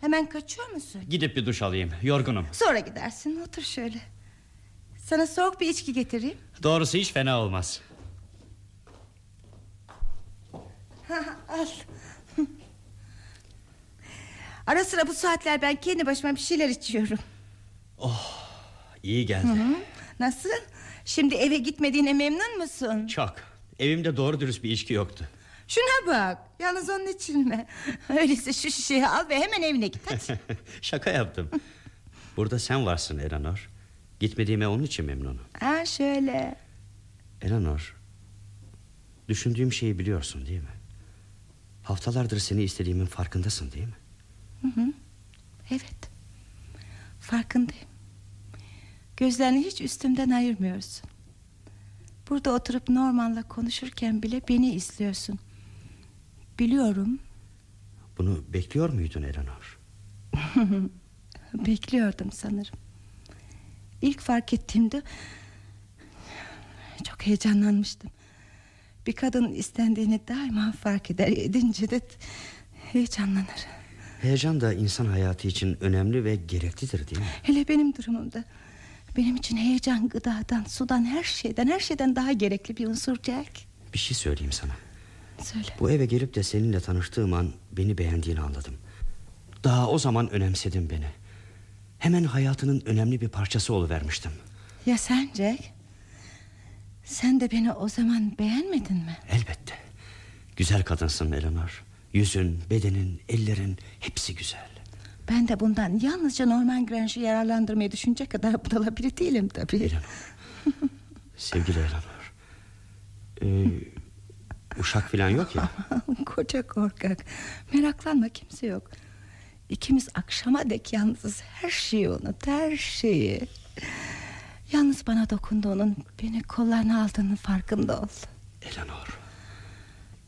Hemen kaçıyor musun? Gidip bir duş alayım yorgunum Sonra gidersin otur şöyle Sana soğuk bir içki getireyim Doğrusu hiç fena olmaz Al Ara sıra bu saatler ben kendi başıma bir şeyler içiyorum İyi geldi Hı hı. Nasıl? Şimdi eve gitmediğine memnun musun? Çok. Evimde doğru dürüst bir içki yoktu. Şuna bak. Yalnız onun için mi? [laughs] Öyleyse şu şişeyi al ve hemen evine git hadi. [laughs] Şaka yaptım. Burada sen varsın Eleanor Gitmediğime onun için memnunum. Ha şöyle. Eleanor Düşündüğüm şeyi biliyorsun değil mi? Haftalardır seni istediğimin farkındasın değil mi? Hı hı. Evet. Farkındayım Gözlerini hiç üstümden ayırmıyorsun. Burada oturup Norman'la konuşurken bile beni izliyorsun. Biliyorum. Bunu bekliyor muydun Eleanor? [laughs] Bekliyordum sanırım. İlk fark ettiğimde Çok heyecanlanmıştım. Bir kadın istendiğini daima fark eder. Edince de heyecanlanır. Heyecan da insan hayatı için önemli ve gereklidir değil mi? Hele benim durumumda Benim için heyecan gıdadan, sudan, her şeyden Her şeyden daha gerekli bir unsur Jack. Bir şey söyleyeyim sana. Söyle. Bu eve gelip de seninle tanıştığım an Beni beğendiğini anladım. Daha o zaman önemsedin beni. Hemen hayatının önemli bir parçası oluvermiştim. Ya sen Jack? Sen de beni o zaman beğenmedin mi? Elbette. Güzel kadınsın Eleanor. Yüzün, bedenin, ellerin hepsi güzel Ben de bundan yalnızca Norman Grange'i yararlandırmayı düşünecek kadar budala biri değilim tabii. Eleanor [laughs] Sevgili Eleanor ee, Uşak falan yok ya. Koca korkak. Meraklanma kimse yok. İkimiz akşama dek yalnızız. Her şeyi unut her şeyi. Yalnız bana dokunduğunun Beni kollarına aldığının farkında ol. Eleanor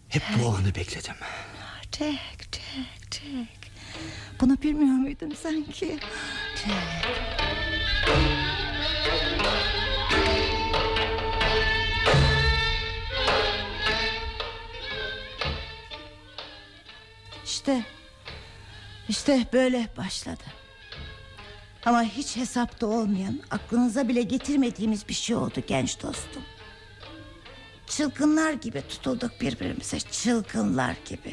Hep bu anı bekledim Jack, Jack, Jack Bunu bilmiyor muydun sanki? İşte işte böyle başladı. Ama hiç hesapta olmayan Aklınıza bile getirmediğimiz bir şey oldu genç dostum. Çılgınlar gibi tutulduk birbirimize Çılgınlar gibi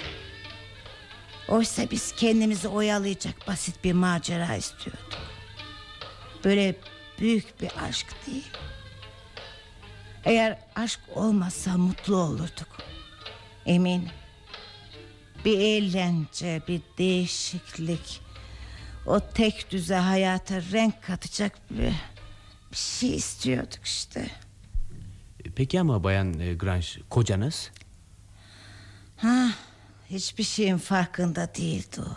Oysa biz kendimizi oyalayacak basit bir macera istiyorduk Böyle büyük bir aşk değil Eğer aşk olmasa mutlu olurduk Eminim bir eğlence, bir değişiklik. O tek düze hayata renk katacak bir, bir şey istiyorduk işte. Peki ama bayan e, Grange kocanız? Ha, hiçbir şeyin farkında değildi o.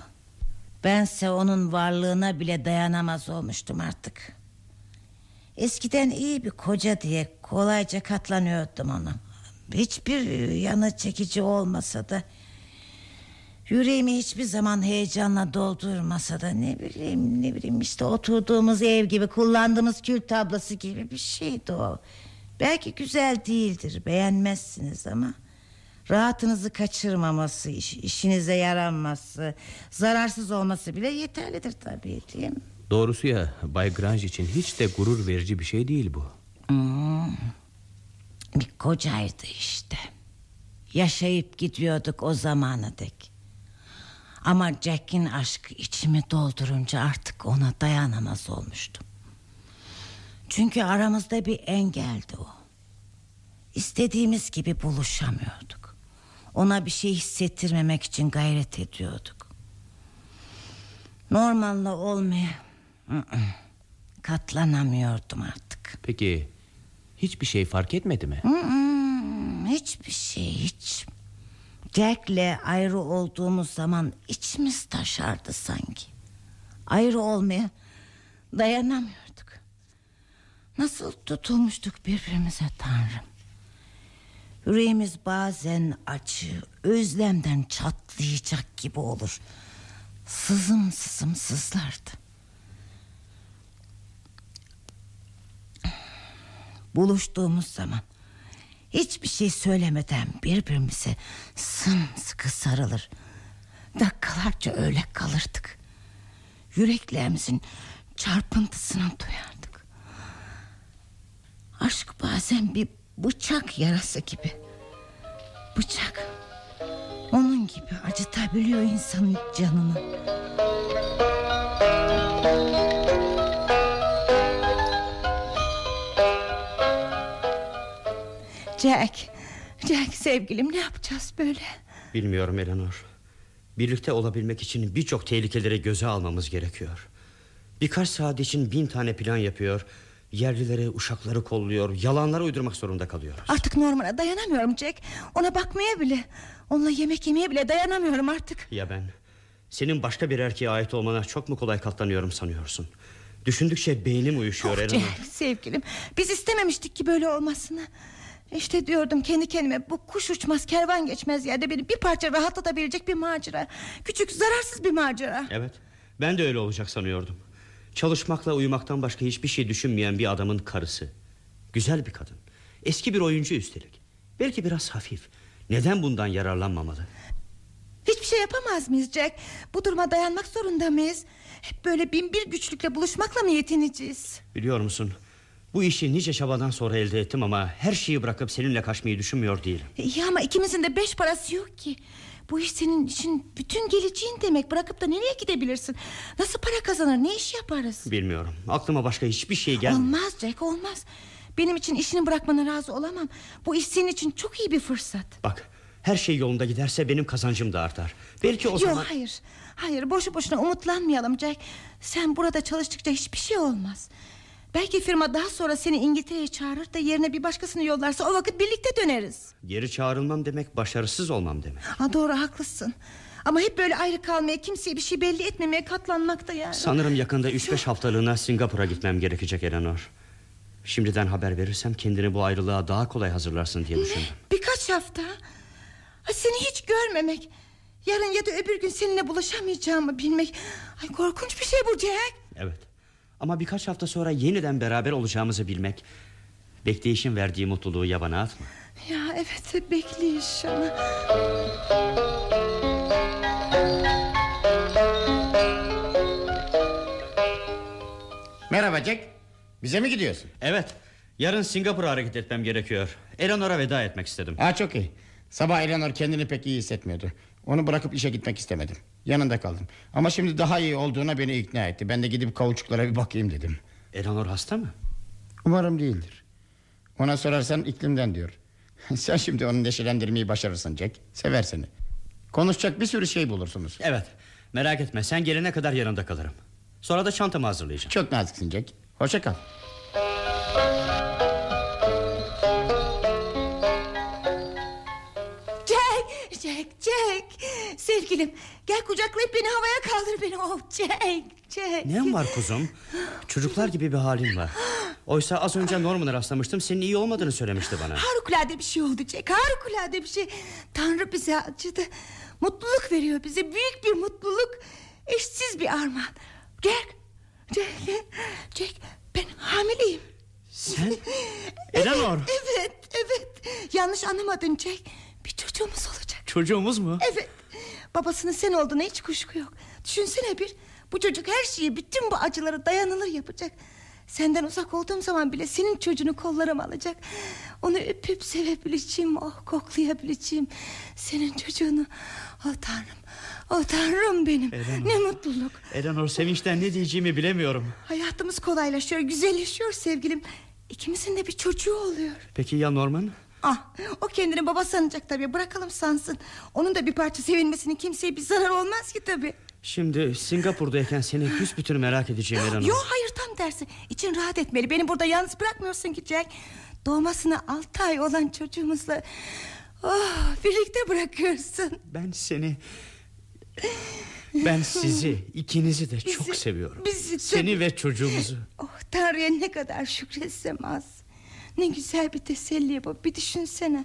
Bense onun varlığına bile dayanamaz olmuştum artık. Eskiden iyi bir koca diye kolayca katlanıyordum ona. Hiçbir yanı çekici olmasa da Yüreğimi hiçbir zaman heyecanla doldurmasa da ne bileyim ne bileyim işte oturduğumuz ev gibi kullandığımız kül tablası gibi bir şeydi o. Belki güzel değildir beğenmezsiniz ama rahatınızı kaçırmaması, iş, işinize yaranması, zararsız olması bile yeterlidir tabii değil mi? Doğrusu ya Bay Grange için hiç de gurur verici bir şey değil bu. Hmm. Bir kocaydı işte. Yaşayıp gidiyorduk o zamana dek. Ama Jack'in aşkı içimi doldurunca artık ona dayanamaz olmuştum. Çünkü aramızda bir engeldi o. İstediğimiz gibi buluşamıyorduk. Ona bir şey hissettirmemek için gayret ediyorduk. Norman'la olmaya katlanamıyordum artık. Peki hiçbir şey fark etmedi mi? Hiçbir şey hiç. Jack'le ayrı olduğumuz zaman içimiz taşardı sanki. Ayrı olmaya dayanamıyorduk. Nasıl tutulmuştuk birbirimize Tanrım. Yüreğimiz bazen acı, özlemden çatlayacak gibi olur. Sızım sızım sızlardı. Buluştuğumuz zaman hiçbir şey söylemeden birbirimize sımsıkı sarılır. Dakikalarca öyle kalırdık. Yüreklerimizin çarpıntısını duyardık. Aşk bazen bir bıçak yarası gibi. Bıçak onun gibi acıtabiliyor insanın canını. Jack, Jack sevgilim ne yapacağız böyle? Bilmiyorum Eleanor. Birlikte olabilmek için birçok tehlikeleri göze almamız gerekiyor. Birkaç saat için bin tane plan yapıyor. Yerlileri, uşakları kolluyor. Yalanlar uydurmak zorunda kalıyoruz. Artık Norman'a dayanamıyorum Jack. Ona bakmaya bile, onunla yemek yemeye bile dayanamıyorum artık. Ya ben? Senin başka bir erkeğe ait olmana çok mu kolay katlanıyorum sanıyorsun? Düşündükçe beynim uyuşuyor Oh. Jack, sevgilim, biz istememiştik ki böyle olmasını. İşte diyordum kendi kendime bu kuş uçmaz kervan geçmez yerde beni bir parça rahatlatabilecek bir macera. Küçük zararsız bir macera. Evet ben de öyle olacak sanıyordum. Çalışmakla uyumaktan başka hiçbir şey düşünmeyen bir adamın karısı. Güzel bir kadın. Eski bir oyuncu üstelik. Belki biraz hafif. Neden bundan yararlanmamalı? Hiçbir şey yapamaz mıyız Jack? Bu duruma dayanmak zorunda mıyız? Hep böyle bin bir güçlükle buluşmakla mı yetineceğiz? Biliyor musun? Bu işi nice çabadan sonra elde ettim ama her şeyi bırakıp seninle kaçmayı düşünmüyor değilim. İyi ama ikimizin de beş parası yok ki. Bu iş senin için bütün geleceğin demek. Bırakıp da nereye gidebilirsin? Nasıl para kazanır? Ne iş yaparız? Bilmiyorum. Aklıma başka hiçbir şey gelmiyor. Olmaz Jack olmaz. Benim için işini bırakmana razı olamam. Bu iş senin için çok iyi bir fırsat. Bak her şey yolunda giderse benim kazancım da artar. Belki o Yok zaman... hayır. Hayır boşu boşuna umutlanmayalım Jack. Sen burada çalıştıkça hiçbir şey olmaz. Belki firma daha sonra seni İngiltere'ye çağırır da yerine bir başkasını yollarsa o vakit birlikte döneriz. Geri çağrılmam demek başarısız olmam demek. Ha, doğru haklısın. Ama hep böyle ayrı kalmaya kimseye bir şey belli etmemeye katlanmakta yani. Sanırım yakında 3-5 haftalığına Singapur'a gitmem gerekecek Eleanor. Şimdiden haber verirsem kendini bu ayrılığa daha kolay hazırlarsın diye düşündüm. Birkaç hafta. Ha, seni hiç görmemek. Yarın ya da öbür gün seninle buluşamayacağımı bilmek. Ay korkunç bir şey bu Jack. Evet. Ama birkaç hafta sonra yeniden beraber olacağımızı bilmek... ...bekleyişin verdiği mutluluğu yabana atma. Ya evet bekleyiş ama... Merhaba Jack. Bize mi gidiyorsun? Evet. Yarın Singapur'a hareket etmem gerekiyor. Eleanor'a veda etmek istedim. Ha çok iyi. Sabah Eleanor kendini pek iyi hissetmiyordu. Onu bırakıp işe gitmek istemedim. Yanında kaldım. Ama şimdi daha iyi olduğuna beni ikna etti. Ben de gidip kauçuklara bir bakayım dedim. Eleanor hasta mı? Umarım değildir. Ona sorarsan iklimden diyor. [laughs] Sen şimdi onu neşelendirmeyi başarırsın Jack. Sever seni. Konuşacak bir sürü şey bulursunuz. Evet. Merak etme sen gelene kadar yanında kalırım. Sonra da çantamı hazırlayacağım. Çok naziksin Jack. Hoşça kal. Jack, Jack, Jack. Sevgilim gel kucaklayıp beni havaya kaldır beni. Oh Jack, Jack. Ne var kuzum? Çocuklar gibi bir halin var. Oysa az önce Norman'a rastlamıştım. Senin iyi olmadığını söylemişti bana. Harikulade bir şey oldu Jack. Harikulade bir şey. Tanrı bize acıdı. Mutluluk veriyor bize. Büyük bir mutluluk. Eşsiz bir armağan. Jack, Jack, Jack ben hamileyim. Sen? [laughs] Eleanor. Evet, evet. Yanlış anlamadın Jack. Bir çocuğumuz olacak. Çocuğumuz mu? Evet. Babasının sen olduğuna hiç kuşku yok. Düşünsene bir. Bu çocuk her şeyi, bütün bu acıları dayanılır yapacak. Senden uzak olduğum zaman bile senin çocuğunu kollarıma alacak. Onu öpüp sevebileceğim, oh koklayabileceğim. Senin çocuğunu. Oh tanrım, oh tanrım benim. Eleanor. Ne mutluluk. Eleanor sevinçten ne diyeceğimi bilemiyorum. Hayatımız kolaylaşıyor, güzelleşiyor sevgilim. İkimizin de bir çocuğu oluyor. Peki ya Norman? Ah, o kendini baba sanacak tabii. Bırakalım sansın. Onun da bir parça sevinmesinin kimseye bir zarar olmaz ki tabii. Şimdi Singapur'dayken seni büsbütün merak edeceğim Eleanor. Yok hayır tam tersi. İçin rahat etmeli. Beni burada yalnız bırakmıyorsun ki Jack. Doğmasına altı ay olan çocuğumuzla oh, birlikte bırakıyorsun. Ben seni ben sizi ikinizi de çok Bizi- seviyorum. bizi Seni ve çocuğumuzu. Oh Tanrı'ya ne kadar şükretsem az. Ne güzel bir teselli bu. Bir düşünsene.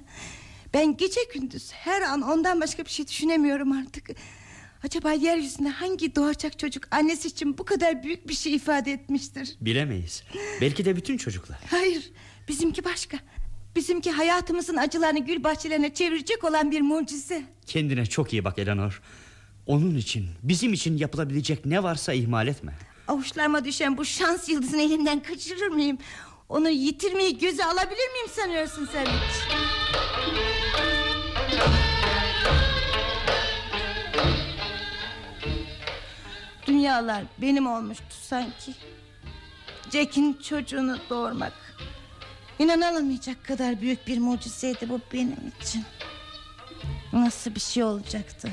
Ben gece gündüz her an ondan başka bir şey düşünemiyorum artık. Acaba yeryüzünde hangi doğacak çocuk annesi için bu kadar büyük bir şey ifade etmiştir? Bilemeyiz. Belki de bütün çocuklar. Hayır, bizimki başka. Bizimki hayatımızın acılarını gül bahçelerine çevirecek olan bir mucize. Kendine çok iyi bak Eleanor. Onun için, bizim için yapılabilecek ne varsa ihmal etme. Avuçlarıma düşen bu şans yıldızını elimden kaçırır mıyım? Onu yitirmeyi göze alabilir miyim sanıyorsun sen hiç? Dünyalar benim olmuştu sanki. Jack'in çocuğunu doğurmak. İnanılamayacak kadar büyük bir mucizeydi bu benim için. Nasıl bir şey olacaktı?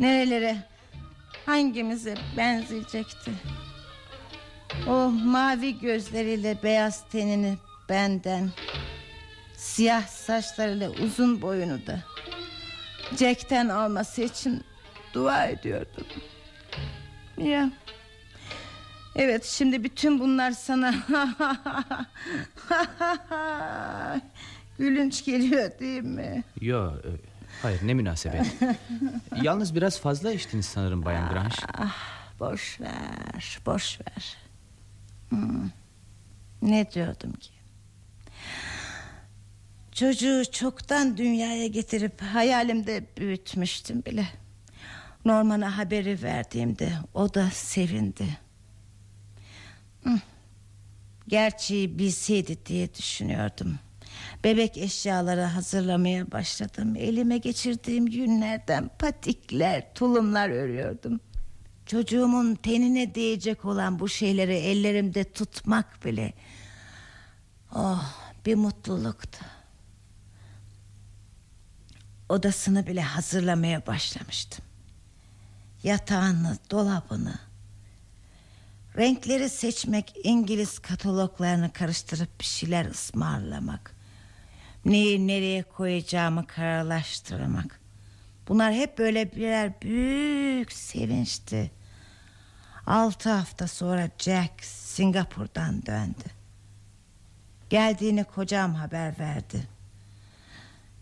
Nerelere, hangimize benzeyecekti? O mavi gözleriyle beyaz tenini benden, siyah saçlarıyla uzun boyunu da Jack'ten alması için dua ediyordum. Ya. Evet şimdi bütün bunlar sana [laughs] gülünç geliyor değil mi? Yo, e, hayır ne münasebet. [laughs] Yalnız biraz fazla içtiniz sanırım Bayan Grange. Ah, boş ver, boş ver. Hmm. Ne diyordum ki? Çocuğu çoktan dünyaya getirip hayalimde büyütmüştüm bile. Norman'a haberi verdiğimde o da sevindi. Hmm. Gerçeği bilseydi diye düşünüyordum. Bebek eşyaları hazırlamaya başladım. Elime geçirdiğim günlerden patikler, tulumlar örüyordum. Çocuğumun tenine değecek olan bu şeyleri ellerimde tutmak bile... Oh bir mutluluktu. Odasını bile hazırlamaya başlamıştım. Yatağını, dolabını... Renkleri seçmek, İngiliz kataloglarını karıştırıp bir şeyler ısmarlamak. Neyi nereye koyacağımı kararlaştırmak. Bunlar hep böyle birer büyük sevinçti. Altı hafta sonra Jack Singapur'dan döndü. Geldiğini kocam haber verdi.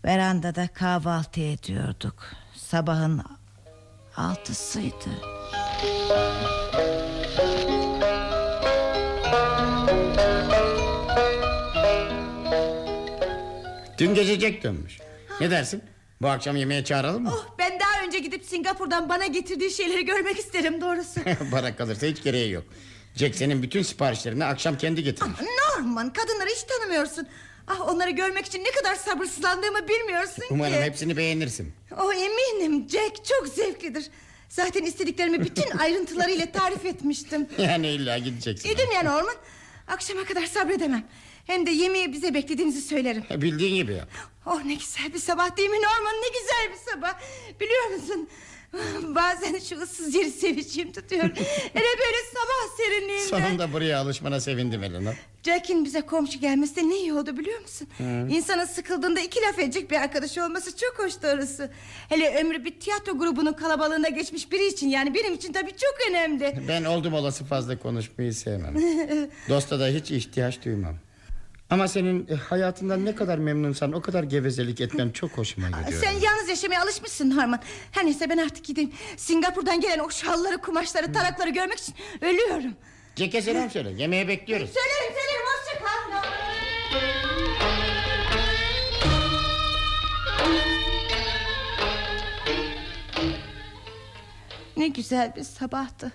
Verandada kahvaltı ediyorduk. Sabahın altısıydı. Dün gece Jack dönmüş. Ne dersin? Bu akşam yemeğe çağıralım mı? Oh, ben daha önce gidip Singapur'dan bana getirdiği şeyleri görmek isterim doğrusu. [laughs] Bana kalırsa hiç gereği yok. Jack senin bütün siparişlerini akşam kendi getirmiş. Norman kadınları hiç tanımıyorsun. Ah onları görmek için ne kadar sabırsızlandığımı bilmiyorsun ki. Umarım hepsini beğenirsin. Oh eminim Jack çok zevklidir. Zaten istediklerimi bütün [laughs] ayrıntılarıyla tarif etmiştim. Yani illa gideceksin. Dedim ya Norman. Akşama kadar sabredemem. Hem de yemeği bize beklediğinizi söylerim. Bildiğin gibi yap. Oh ne güzel bir sabah değil mi Norman ne güzel bir sabah. Biliyor musun? Bazen şu ıssız yeri seveceğim tutuyor. [laughs] Hele böyle sabah serinliğinde. Sonunda buraya alışmana sevindim Elena. Jack'in bize komşu gelmesi de ne iyi oldu biliyor musun? Hı. İnsanın sıkıldığında iki laf edecek bir arkadaşı olması çok hoş doğrusu. Hele ömrü bir tiyatro grubunun kalabalığına geçmiş biri için yani benim için tabii çok önemli. Ben oldum olası fazla konuşmayı sevmem. [laughs] Dosta da hiç ihtiyaç duymam. Ama senin e, hayatından ne kadar memnunsan o kadar gevezelik etmem çok hoşuma gidiyor. Sen yalnız yaşamaya alışmışsın Harman. Her neyse ben artık gideyim. Singapur'dan gelen o şalları, kumaşları, tarakları görmek için ölüyorum. Jack'e selam söyle yemeğe bekliyoruz. Söylerim söylerim hoşça kal. Ne güzel bir sabahtı.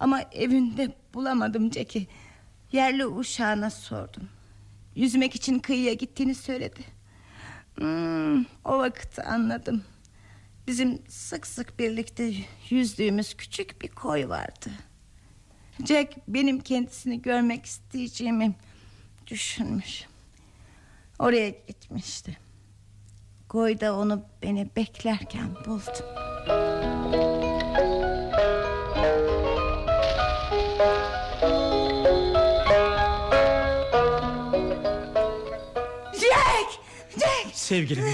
Ama evinde bulamadım Jack'i. Yerli uşağına sordum. Yüzmek için kıyıya gittiğini söyledi. Hmm, o vakit anladım. Bizim sık sık birlikte yüzdüğümüz küçük bir koy vardı. Jack benim kendisini görmek isteyeceğimi düşünmüş. Oraya gitmişti. Koyda onu beni beklerken buldum. Sevgilim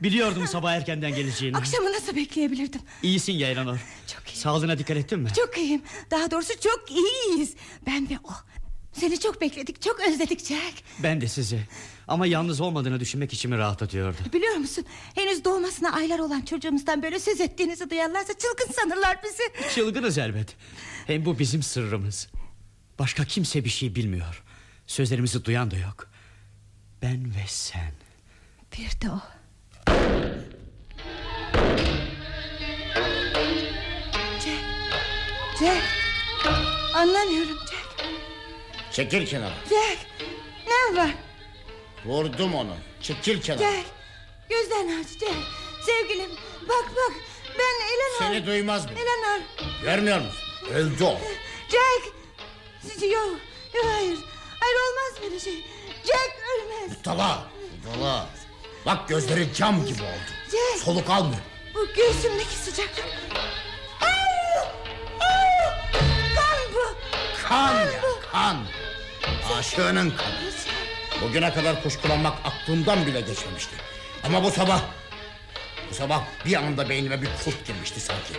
biliyordum sabah erkenden geleceğini. Akşamı nasıl bekleyebilirdim? İyisin ya Eleanor Çok iyi Sağlığına dikkat ettin mi? Çok iyiyim. Daha doğrusu çok iyiyiz. Ben ve o. Seni çok bekledik çok özledik Jack. Ben de sizi. Ama yalnız olmadığını düşünmek içimi rahatlatıyordu Biliyor musun? Henüz doğmasına aylar olan çocuğumuzdan böyle söz ettiğinizi duyarlarsa çılgın sanırlar bizi. Çılgınız elbet. Hem bu bizim sırrımız. Başka kimse bir şey bilmiyor. Sözlerimizi duyan da yok. Ben ve sen Bir de o Jack Jack Anlamıyorum Jack Çekil kenara. Jack Ne var Vurdum onu. Çekil kenara. Jack Gözden aç Jack Sevgilim bak bak Ben Eleanor Seni duymaz mı? Eleanor Görmüyor musun? Öldü o. Jack Yok yok hayır Hayır olmaz böyle şey Jack ölmez Dala. Dala. Bak gözleri cam gibi oldu. Jack Soluk almıyor. Bu göğsümdeki sıcaklık! Kan bu Kan ya kan. Aşığının kanı. Bugüne kadar kuşkulanmak aklımdan bile geçmemişti. Ama bu sabah... Bu sabah bir anda beynime bir kurt girmişti sanki.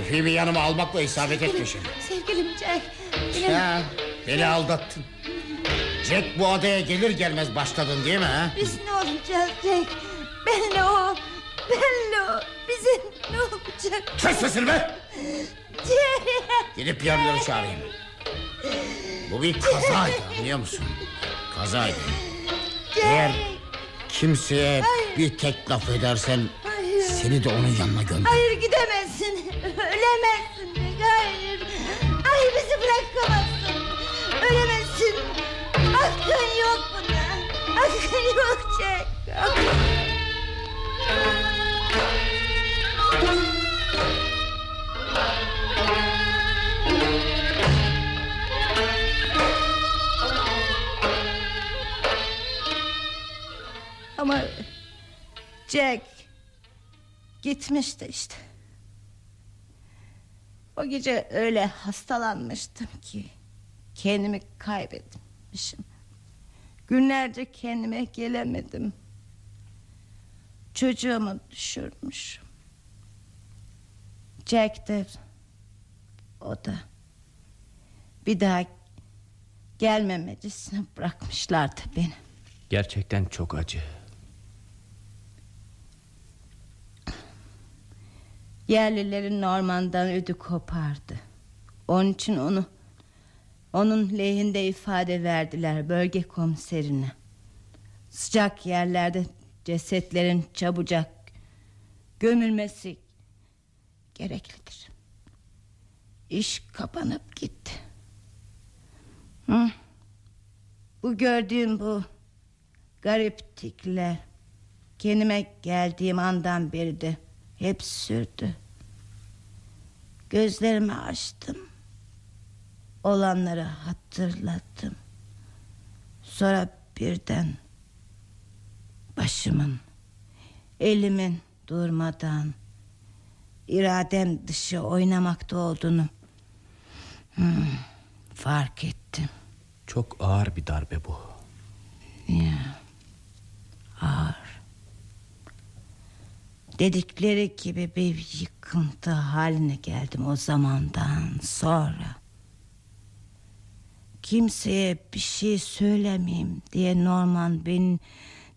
Üfeğimi yanıma almakla isabet etmişim. Sevgilim Jack Eleanor Ya, beni aldattın. Jack bu adaya gelir gelmez başladın değil mi ha? Biz ne olacağız Jack Benle o Benle o Bize ne olacak Kes sesini be! Jack Gidip yarıları çağırayım. Bu bir kazaydı anlıyor musun? Kazaydı. Eğer kimseye bir tek laf edersen Hayır. seni de onun yanına gönder. Hayır gidemezsin Ölemezsin Jack Hayır Hayır bizi bırakamazsın Ölemezsin Hakkın yok buna Hakkın yok Jack Ama Jack gitmişti işte. O gece öyle hastalanmıştım ki kendimi kaybetmişim. Günlerce kendime gelemedim. Çocuğumu düşürmüşüm. Jack de o da bir daha gelmemecesine bırakmışlardı beni. Gerçekten çok acı. Yerlilerin Norman'dan ödü kopardı. Onun için onu onun lehinde ifade verdiler bölge komiserine. Sıcak yerlerde cesetlerin çabucak gömülmesi gereklidir. İş kapanıp gitti. Hı? Bu gördüğüm bu garip tikler kendime geldiğim andan beri de hep sürdü. Gözlerimi açtım. Olanları hatırladım. Sonra birden başımın, elimin durmadan iradem dışı oynamakta olduğunu hmm, fark ettim. Çok ağır bir darbe bu. Ya, ağır. Dedikleri gibi bir yıkıntı haline geldim o zamandan sonra. Kimseye bir şey söylemeyeyim diye Norman beni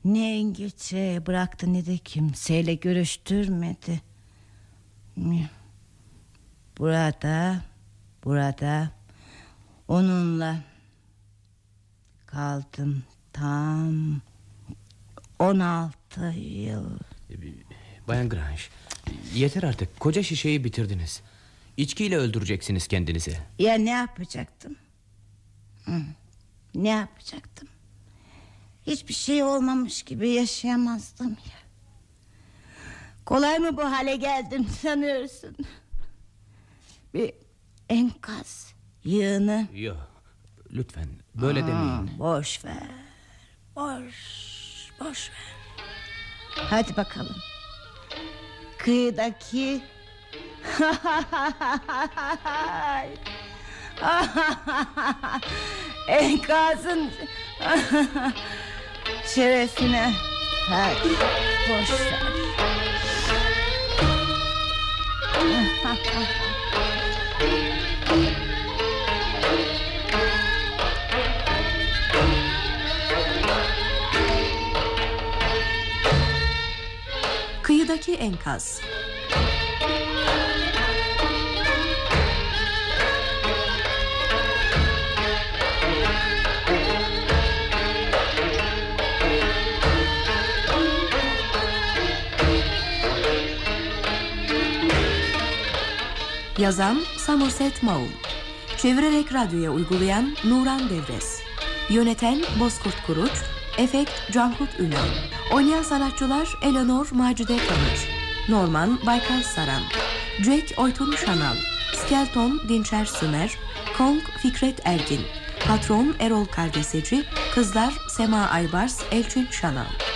ne İngilizce bıraktı ne de kimseyle görüştürmedi. Burada, burada onunla kaldım tam 16 yıl. Bayan Grange Yeter artık koca şişeyi bitirdiniz İçkiyle öldüreceksiniz kendinizi Ya ne yapacaktım? Ne yapacaktım? Hiçbir şey olmamış gibi yaşayamazdım ya. Kolay mı bu hale geldim [laughs] sanıyorsun? Bir enkaz yığını. Yok lütfen böyle Aa, demeyin Boş ver. Boş, boş ver. Hadi bakalım. Kıyıdaki [laughs] [laughs] Enkazın [laughs] şerefine ver. Boş. Kıyıdaki enkaz. Yazan Somerset Maugham Çevirerek radyoya uygulayan Nuran Devres. Yöneten Bozkurt Kuruç Efekt Cankut Ünal. Oynayan sanatçılar Eleanor Macide Tanır Norman Baykal Saran Jack Oytun Şanal Skelton Dinçer Sümer Kong Fikret Ergin Patron Erol Kardeseci Kızlar Sema Aybars Elçin Şanal